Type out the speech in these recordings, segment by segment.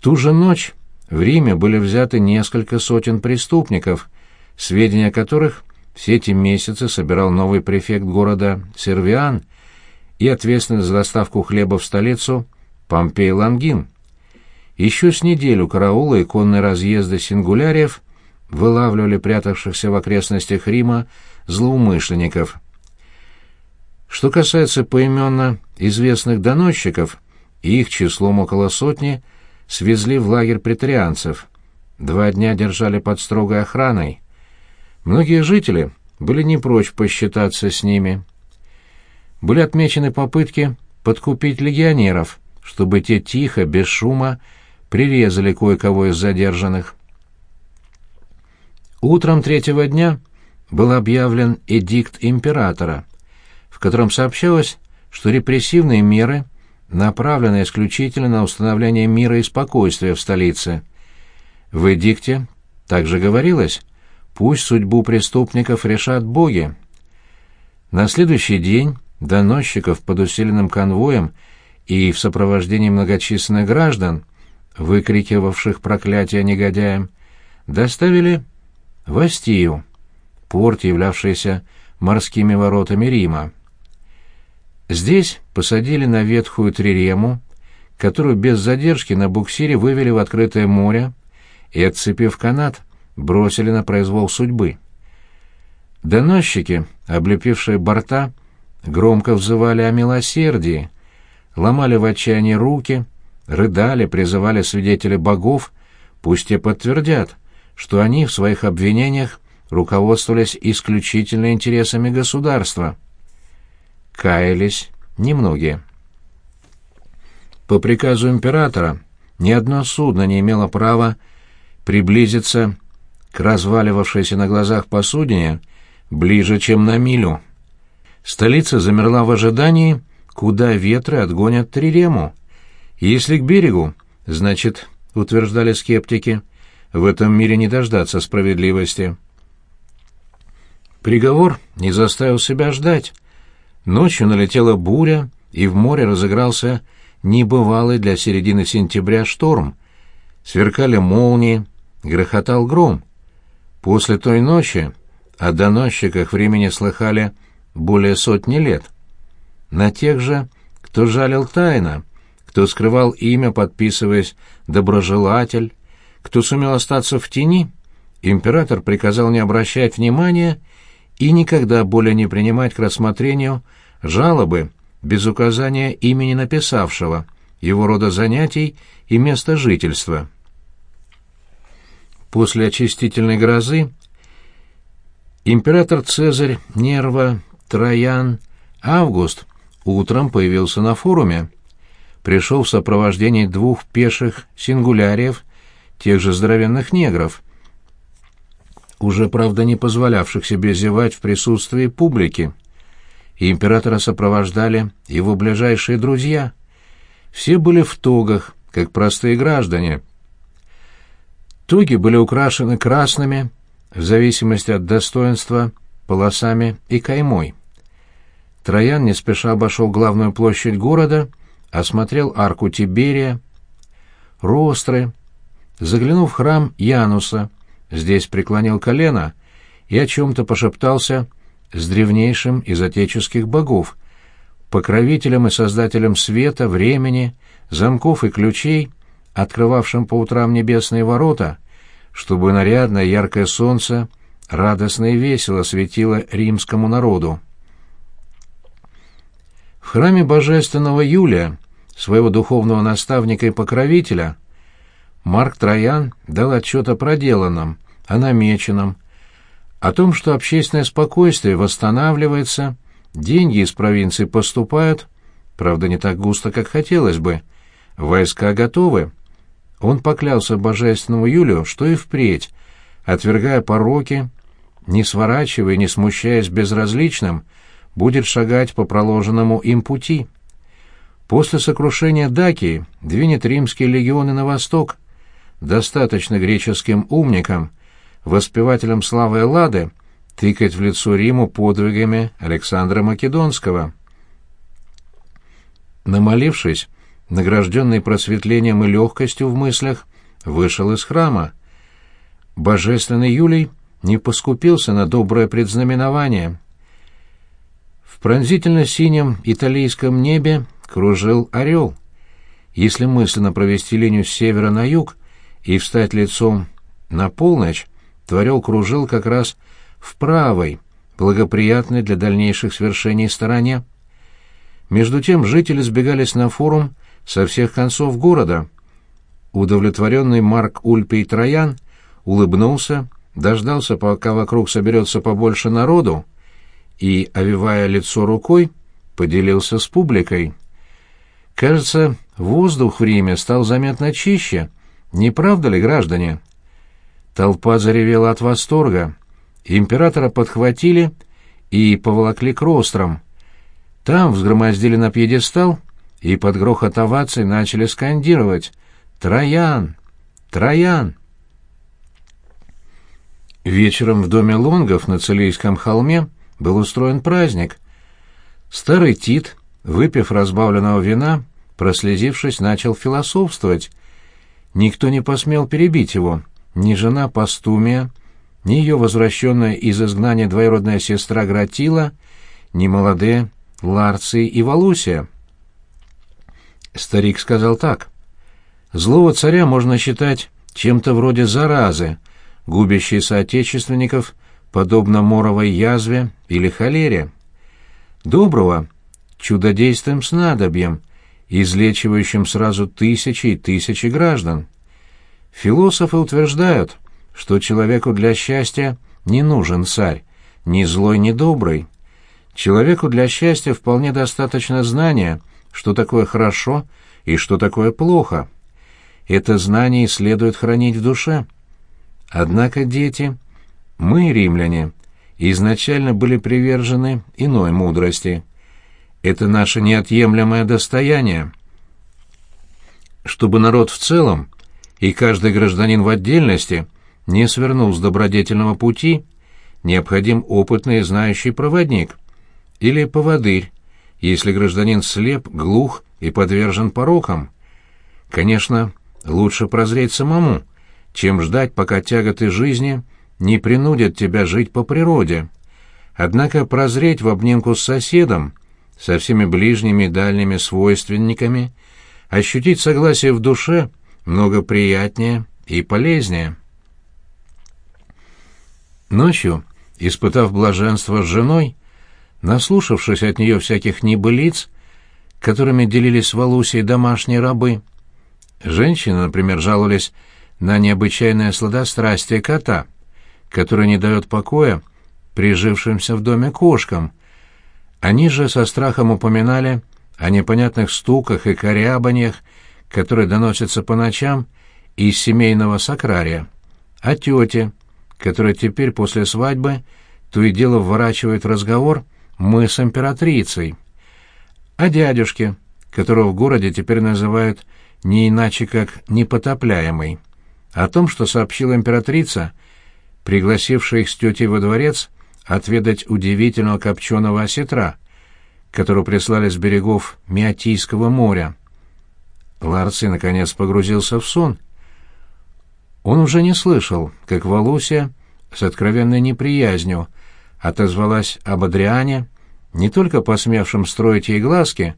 ту же ночь в Риме были взяты несколько сотен преступников, сведения о которых все эти месяцы собирал новый префект города Сервиан и ответственный за доставку хлеба в столицу Помпей Лангин. Еще с неделю караула и конные разъезды сингуляриев вылавливали прятавшихся в окрестностях Рима злоумышленников. Что касается поименно известных доносчиков, их числом около сотни свезли в лагерь претарианцев. Два дня держали под строгой охраной. Многие жители были не прочь посчитаться с ними. Были отмечены попытки подкупить легионеров, чтобы те тихо, без шума, прирезали кое-кого из задержанных. Утром третьего дня был объявлен эдикт императора, в котором сообщалось, что репрессивные меры направлены исключительно на установление мира и спокойствия в столице. В эдикте также говорилось, пусть судьбу преступников решат боги. На следующий день доносчиков под усиленным конвоем и в сопровождении многочисленных граждан, выкрикивавших проклятия негодяям, доставили в Астию, порт, являвшийся морскими воротами Рима. Здесь посадили на ветхую трирему, которую без задержки на буксире вывели в открытое море и, отцепив канат, бросили на произвол судьбы. Доносчики, облепившие борта, громко взывали о милосердии, ломали в отчаянии руки, рыдали, призывали свидетелей богов, пусть те подтвердят, что они в своих обвинениях руководствовались исключительно интересами государства каялись немногие. По приказу императора ни одно судно не имело права приблизиться к разваливавшейся на глазах посудине ближе, чем на милю. Столица замерла в ожидании, куда ветры отгонят Трирему. Если к берегу, значит, утверждали скептики, в этом мире не дождаться справедливости. Приговор не заставил себя ждать. Ночью налетела буря, и в море разыгрался небывалый для середины сентября шторм. Сверкали молнии, грохотал гром. После той ночи о доносчиках времени слыхали более сотни лет. На тех же, кто жалил тайно, кто скрывал имя, подписываясь «доброжелатель», кто сумел остаться в тени, император приказал не обращать внимания и никогда более не принимать к рассмотрению жалобы без указания имени написавшего, его рода занятий и места жительства. После очистительной грозы император Цезарь, Нерва, Троян, Август утром появился на форуме. Пришел в сопровождении двух пеших сингуляриев, тех же здоровенных негров, уже, правда, не позволявших себе зевать в присутствии публики. И императора сопровождали его ближайшие друзья. Все были в тогах, как простые граждане. Туги были украшены красными, в зависимости от достоинства, полосами и каймой. Троян не спеша обошел главную площадь города, осмотрел арку Тиберия, Ростры, заглянув в храм Януса, здесь преклонил колено и о чем-то пошептался с древнейшим из отеческих богов, покровителем и создателем света, времени, замков и ключей, открывавшим по утрам небесные ворота, чтобы нарядное яркое солнце радостно и весело светило римскому народу. В храме божественного Юлия, своего духовного наставника и покровителя, Марк Троян дал отчет о проделанном, о намеченном, о том, что общественное спокойствие восстанавливается, деньги из провинции поступают, правда, не так густо, как хотелось бы, войска готовы. Он поклялся божественному Юлию, что и впредь, отвергая пороки, не сворачивая, не смущаясь безразличным, будет шагать по проложенному им пути. После сокрушения Дакии двинет римские легионы на восток, достаточно греческим умникам, воспевателям славы Эллады, тыкать в лицо Риму подвигами Александра Македонского. Намолившись, награжденный просветлением и легкостью в мыслях, вышел из храма. Божественный Юлий не поскупился на доброе предзнаменование. В пронзительно-синем итальянском небе кружил орел. Если мысленно провести линию с севера на юг и встать лицом на полночь, то орел кружил как раз в правой, благоприятной для дальнейших свершений стороне. Между тем жители сбегались на форум со всех концов города. Удовлетворенный Марк Ульпий Троян улыбнулся, дождался, пока вокруг соберется побольше народу, и, овивая лицо рукой, поделился с публикой. Кажется, воздух в Риме стал заметно чище. Не правда ли, граждане? Толпа заревела от восторга. Императора подхватили и поволокли к рострам. Там взгромоздили на пьедестал и под грохот оваций начали скандировать «Троян! Троян!». Вечером в доме Лонгов на Целийском холме был устроен праздник. Старый Тит, выпив разбавленного вина, прослезившись, начал философствовать. Никто не посмел перебить его, ни жена Пастумия, ни ее возвращенная из изгнания двоюродная сестра Гратила, ни молодые Ларций и Валусия. Старик сказал так. «Злого царя можно считать чем-то вроде заразы, губящей соотечественников, подобно моровой язве или холере. Доброго — чудодейственным снадобьем, излечивающим сразу тысячи и тысячи граждан. Философы утверждают, что человеку для счастья не нужен царь, ни злой, ни добрый. Человеку для счастья вполне достаточно знания, что такое хорошо и что такое плохо. Это знание следует хранить в душе. Однако дети, мы, римляне, изначально были привержены иной мудрости. Это наше неотъемлемое достояние. Чтобы народ в целом и каждый гражданин в отдельности не свернул с добродетельного пути, необходим опытный и знающий проводник или поводырь, если гражданин слеп, глух и подвержен порокам. Конечно, лучше прозреть самому, чем ждать, пока тяготы жизни не принудят тебя жить по природе. Однако прозреть в обнимку с соседом, со всеми ближними и дальними свойственниками, ощутить согласие в душе много приятнее и полезнее. Ночью, испытав блаженство с женой, наслушавшись от нее всяких небылиц, которыми делились в Валусии домашние рабы. Женщины, например, жаловались на необычайное сладострастие кота, которое не дает покоя прижившимся в доме кошкам. Они же со страхом упоминали о непонятных стуках и корябаньях, которые доносятся по ночам из семейного сакрария, о тете, которая теперь после свадьбы то и дело вворачивает разговор мы с императрицей. О дядюшке, которого в городе теперь называют не иначе как непотопляемый. О том, что сообщила императрица, пригласившая их с тетей во дворец отведать удивительного копченого осетра, которого прислали с берегов Миотийского моря. Ларций, наконец, погрузился в сон. Он уже не слышал, как Валусия с откровенной неприязнью отозвалась об Адриане, не только посмевшим строить ей глазки,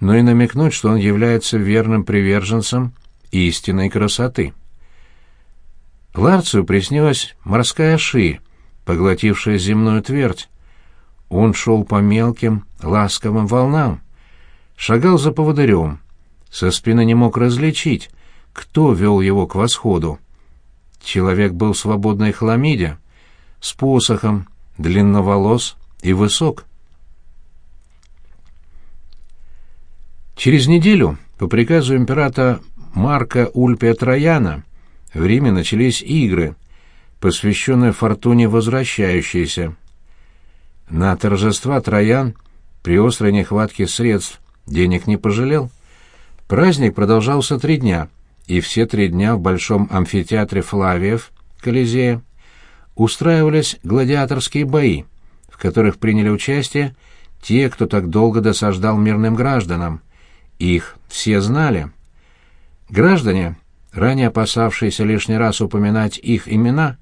но и намекнуть, что он является верным приверженцем истинной красоты. Ларцию приснилась морская ши, поглотившая земную твердь. Он шел по мелким, ласковым волнам, шагал за поводырем, со спины не мог различить, кто вел его к восходу. Человек был в свободной хламиде, с посохом, длинноволос и высок. Через неделю, по приказу императора Марка Ульпия Трояна, в Риме начались игры, посвященные фортуне возвращающейся. На торжества Троян при острой нехватке средств денег не пожалел. Праздник продолжался три дня, и все три дня в Большом амфитеатре Флавиев, Колизея, устраивались гладиаторские бои, в которых приняли участие те, кто так долго досаждал мирным гражданам, их все знали. Граждане, ранее опасавшиеся лишний раз упоминать их имена,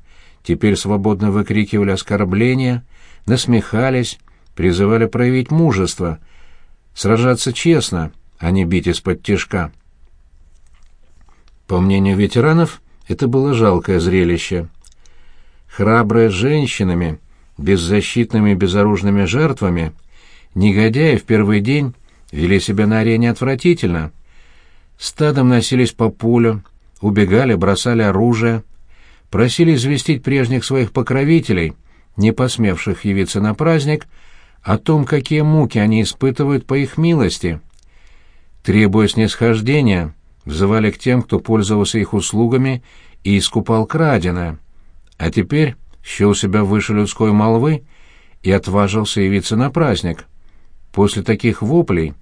теперь свободно выкрикивали оскорбления, насмехались, призывали проявить мужество, сражаться честно, а не бить из-под тишка. По мнению ветеранов, это было жалкое зрелище. Храбрые женщинами, беззащитными безоружными жертвами, негодяи в первый день вели себя на арене отвратительно. Стадом носились по полю, убегали, бросали оружие, просили известить прежних своих покровителей, не посмевших явиться на праздник, о том, какие муки они испытывают по их милости. Требуя снисхождения, взывали к тем, кто пользовался их услугами и искупал краденое, а теперь счел себя выше людской молвы и отважился явиться на праздник. После таких воплей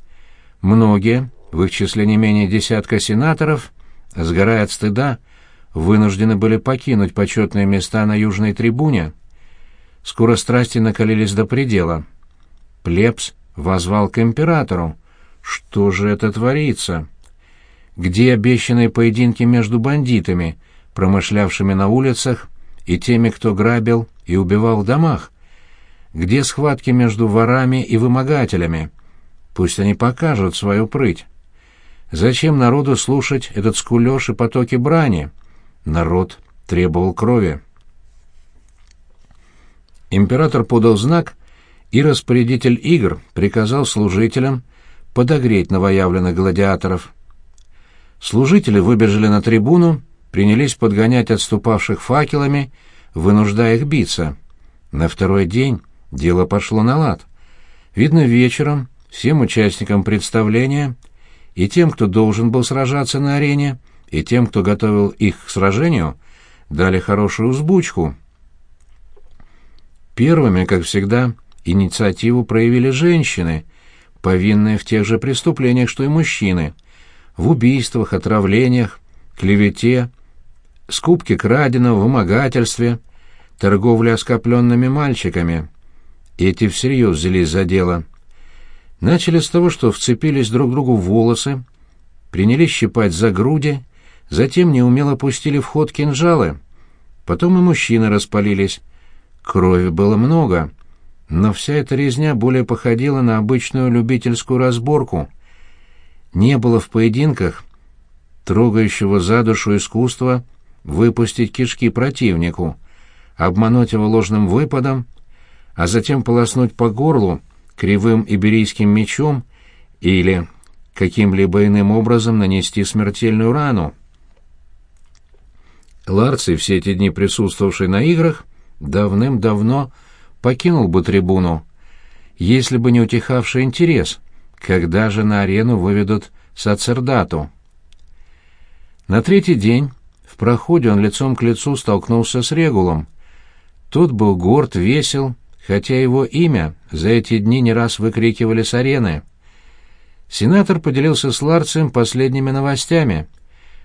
многие, в их числе не менее десятка сенаторов, сгорая от стыда, вынуждены были покинуть почетные места на южной трибуне. Скоро страсти накалились до предела. Плебс возвал к императору. Что же это творится? Где обещанные поединки между бандитами, промышлявшими на улицах, и теми, кто грабил и убивал в домах? Где схватки между ворами и вымогателями? Пусть они покажут свою прыть. Зачем народу слушать этот скулёж и потоки брани? Народ требовал крови. Император подал знак, и распорядитель игр приказал служителям подогреть новоявленных гладиаторов. Служители выбежали на трибуну, принялись подгонять отступавших факелами, вынуждая их биться. На второй день дело пошло на лад. Видно, вечером всем участникам представления и тем, кто должен был сражаться на арене, и тем, кто готовил их к сражению, дали хорошую узбучку. Первыми, как всегда, инициативу проявили женщины, повинные в тех же преступлениях, что и мужчины, в убийствах, отравлениях, клевете, скупке краденого, вымогательстве, торговле оскопленными мальчиками. Эти всерьез взялись за дело. Начали с того, что вцепились друг другу в волосы, принялись щипать за груди, затем неумело пустили в ход кинжалы. Потом и мужчины распалились. Крови было много, но вся эта резня более походила на обычную любительскую разборку. Не было в поединках трогающего за душу искусства выпустить кишки противнику, обмануть его ложным выпадом, а затем полоснуть по горлу кривым иберийским мечом или каким-либо иным образом нанести смертельную рану. Ларций, все эти дни присутствовавший на играх, давным-давно покинул бы трибуну, если бы не утихавший интерес, когда же на арену выведут сацердату. На третий день в проходе он лицом к лицу столкнулся с Регулом. Тот был горд, весел, хотя его имя за эти дни не раз выкрикивали с арены. Сенатор поделился с Ларцем последними новостями.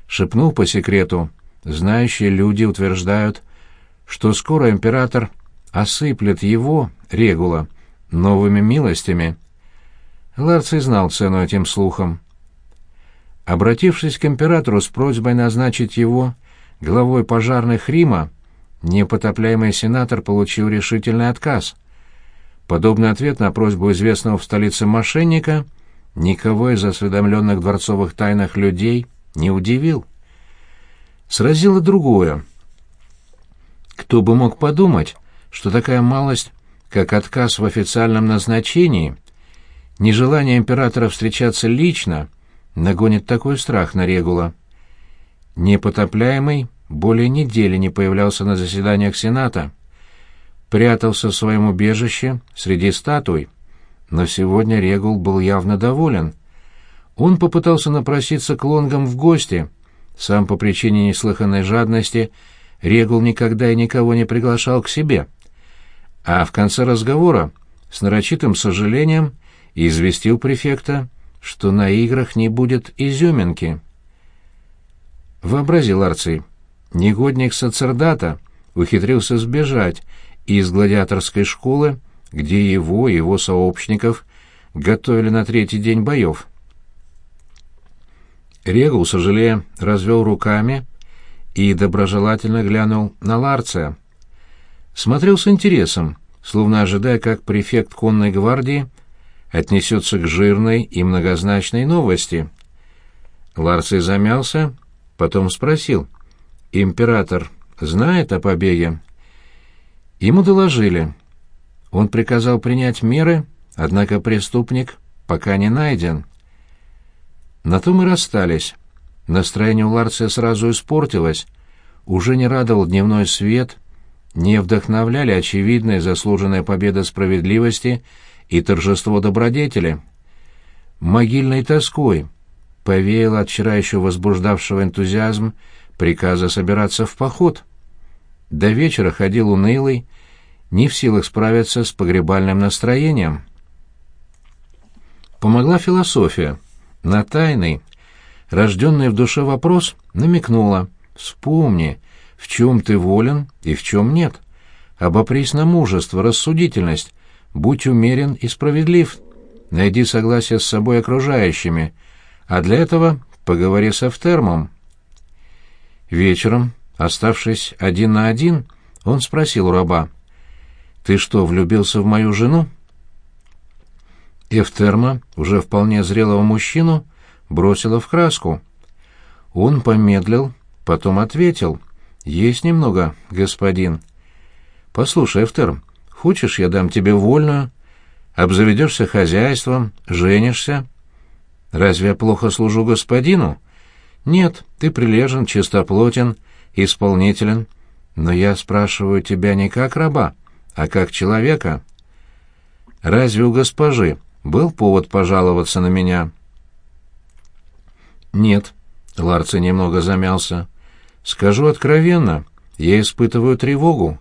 Шепнул по секрету. Знающие люди утверждают, что скоро император осыплет его, Регула, новыми милостями. Ларций знал цену этим слухам. Обратившись к императору с просьбой назначить его главой пожарных Рима, непотопляемый сенатор получил решительный отказ. Подобный ответ на просьбу известного в столице мошенника никого из осведомленных дворцовых тайнах людей не удивил. Сразило другое. Кто бы мог подумать, что такая малость, как отказ в официальном назначении, нежелание императора встречаться лично, нагонит такой страх на Регула. Непотопляемый более недели не появлялся на заседаниях Сената. Прятался в своем убежище среди статуй. Но сегодня Регул был явно доволен. Он попытался напроситься к Лонгам в гости. Сам по причине неслыханной жадности Регул никогда и никого не приглашал к себе. А в конце разговора с нарочитым сожалением известил префекта, что на играх не будет изюминки. Вообразил Арций, негодник сацердата ухитрился сбежать из гладиаторской школы, где его и его сообщников готовили на третий день боев. Регул, сожалея, развел руками и доброжелательно глянул на Ларция. Смотрел с интересом, словно ожидая, как префект конной гвардии отнесется к жирной и многозначной новости. Ларций замялся, потом спросил. «Император знает о побеге?» Ему доложили. Он приказал принять меры, однако преступник пока не найден. На том и расстались. Настроение у Ларция сразу испортилось. Уже не радовал дневной свет, не вдохновляли очевидная заслуженная победа справедливости и торжество добродетели. Могильной тоской повеяло от вчера еще возбуждавшего энтузиазм приказа собираться в поход. До вечера ходил унылый, не в силах справиться с погребальным настроением. Помогла философия. На тайный, рожденный в душе вопрос намекнула. «Вспомни, в чем ты волен и в чем нет. Обопрись на мужество, рассудительность, будь умерен и справедлив. Найди согласие с собой окружающими, а для этого поговори с Эфтермом». Вечером, оставшись один на один, он спросил у раба, «Ты что, влюбился в мою жену?» Эфтерма, уже вполне зрелого мужчину, бросила в краску. Он помедлил, потом ответил. «Есть немного, господин». «Послушай, Эфтерм, хочешь, я дам тебе вольную? Обзаведешься хозяйством, женишься?» «Разве я плохо служу господину?» «Нет, ты прилежен, чистоплотен, исполнителен. Но я спрашиваю тебя не как раба, а как человека. Разве у госпожи был повод пожаловаться на меня?» «Нет», — Ларци немного замялся. «Скажу откровенно, я испытываю тревогу.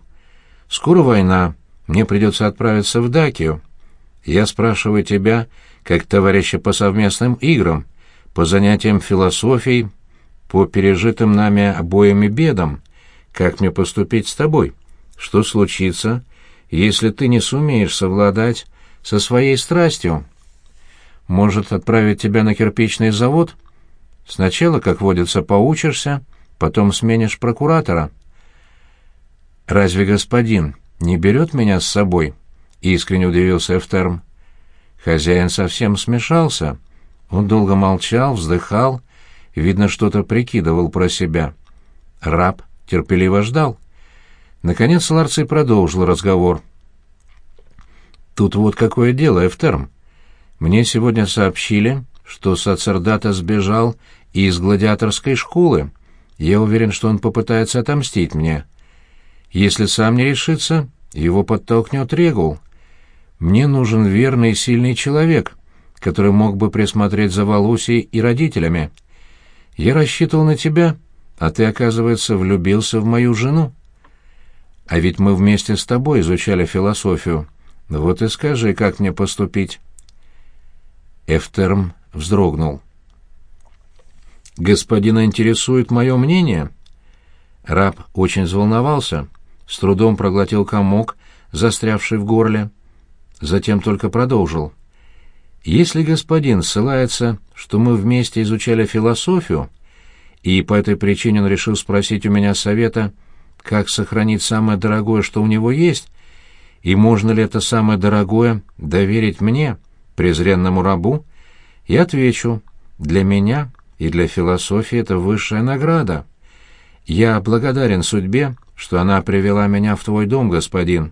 Скоро война, мне придется отправиться в Дакию. Я спрашиваю тебя, как товарища по совместным играм, по занятиям философией, по пережитым нами обоими бедам, как мне поступить с тобой? Что случится, если ты не сумеешь совладать со своей страстью? Может, отправить тебя на кирпичный завод?» Сначала, как водится, поучишься, потом сменишь прокуратора. Разве господин не берет меня с собой? Искренне удивился Эфтерм. Хозяин совсем смешался. Он долго молчал, вздыхал, видно, что-то прикидывал про себя. Раб терпеливо ждал. Наконец Ларций продолжил разговор. «Тут вот какое дело, Эфтерм. Мне сегодня сообщили, что Сацердата сбежал из гладиаторской школы. Я уверен, что он попытается отомстить мне. Если сам не решится, его подтолкнет Регул. Мне нужен верный и сильный человек, который мог бы присмотреть за Валусей и родителями. Я рассчитывал на тебя, а ты, оказывается, влюбился в мою жену. А ведь мы вместе с тобой изучали философию. Вот и скажи, как мне поступить. Эфтерм вздрогнул. «Господина интересует мое мнение?» Раб очень взволновался, с трудом проглотил комок, застрявший в горле. Затем только продолжил. «Если господин ссылается, что мы вместе изучали философию, и по этой причине он решил спросить у меня совета, как сохранить самое дорогое, что у него есть, и можно ли это самое дорогое доверить мне, презренному рабу, я отвечу, для меня и для философии это высшая награда. Я благодарен судьбе, что она привела меня в твой дом, господин.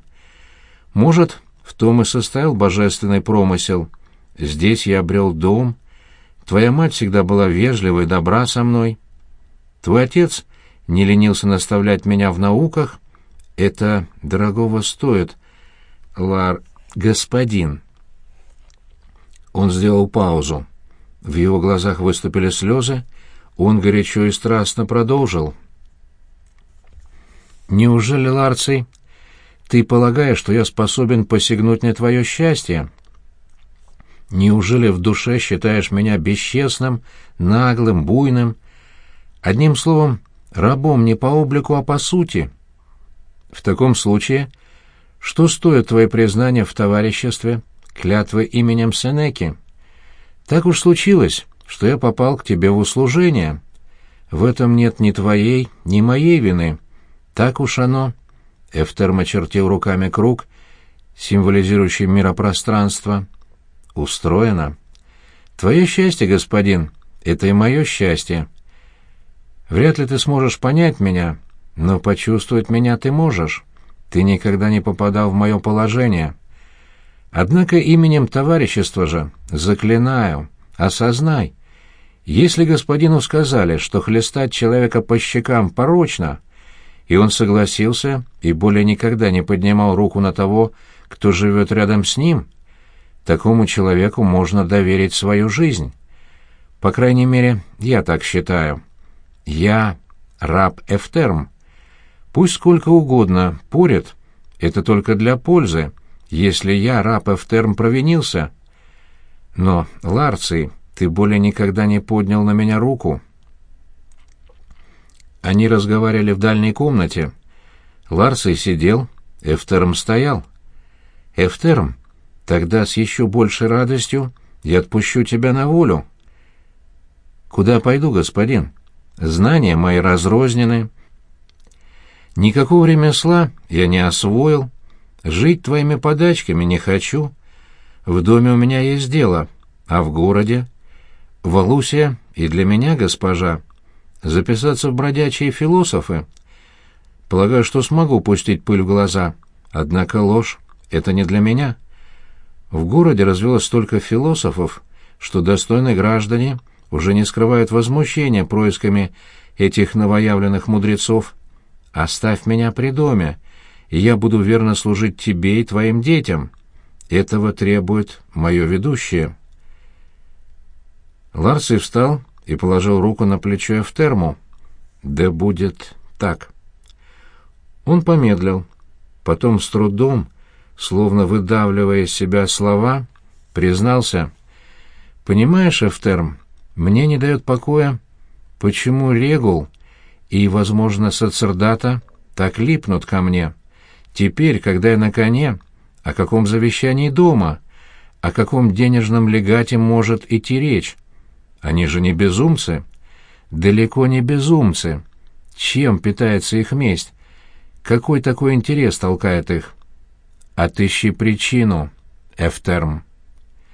Может, в том и состоял божественный промысел. Здесь я обрел дом. Твоя мать всегда была вежлива и добра со мной. Твой отец не ленился наставлять меня в науках. Это дорогого стоит, Лар... господин. Он сделал паузу. В его глазах выступили слезы, он горячо и страстно продолжил. «Неужели, Ларций, ты полагаешь, что я способен посягнуть на твое счастье? Неужели в душе считаешь меня бесчестным, наглым, буйным? Одним словом, рабом не по облику, а по сути. В таком случае, что стоит твои признания в товариществе, клятвы именем Сенеки?» Так уж случилось, что я попал к тебе в услужение. В этом нет ни твоей, ни моей вины. Так уж оно. Эфтерм очертил руками круг, символизирующий миропространство. Устроено. Твое счастье, господин, это и мое счастье. Вряд ли ты сможешь понять меня, но почувствовать меня ты можешь. Ты никогда не попадал в мое положение. Однако именем товарищества же, заклинаю, осознай, если господину сказали, что хлестать человека по щекам порочно, и он согласился и более никогда не поднимал руку на того, кто живет рядом с ним, такому человеку можно доверить свою жизнь. По крайней мере, я так считаю. Я раб Эфтерм. Пусть сколько угодно порят, это только для пользы, если я, раб Эфтерм, провинился. Но, Ларций, ты более никогда не поднял на меня руку. Они разговаривали в дальней комнате. Ларций сидел, Эфтерм стоял. Эфтерм, тогда с еще большей радостью я отпущу тебя на волю. Куда пойду, господин? Знания мои разрознены. Никакого ремесла я не освоил, жить твоими подачками не хочу. В доме у меня есть дело, а в городе? В Алусе и для меня, госпожа, записаться в бродячие философы. Полагаю, что смогу пустить пыль в глаза, однако ложь — это не для меня. В городе развелось столько философов, что достойные граждане уже не скрывают возмущения происками этих новоявленных мудрецов. Оставь меня при доме, и я буду верно служить тебе и твоим детям. Этого требует мое ведущее». Ларсий встал и положил руку на плечо Эфтерму. «Да будет так». Он помедлил, потом с трудом, словно выдавливая из себя слова, признался. «Понимаешь, Эфтерм, мне не дает покоя, почему Регул и, возможно, Сацердата так липнут ко мне. Теперь, когда я на коне, о каком завещании дома, о каком денежном легате может идти речь? Они же не безумцы. Далеко не безумцы. Чем питается их месть? Какой такой интерес толкает их? Отыщи причину, Эфтерм.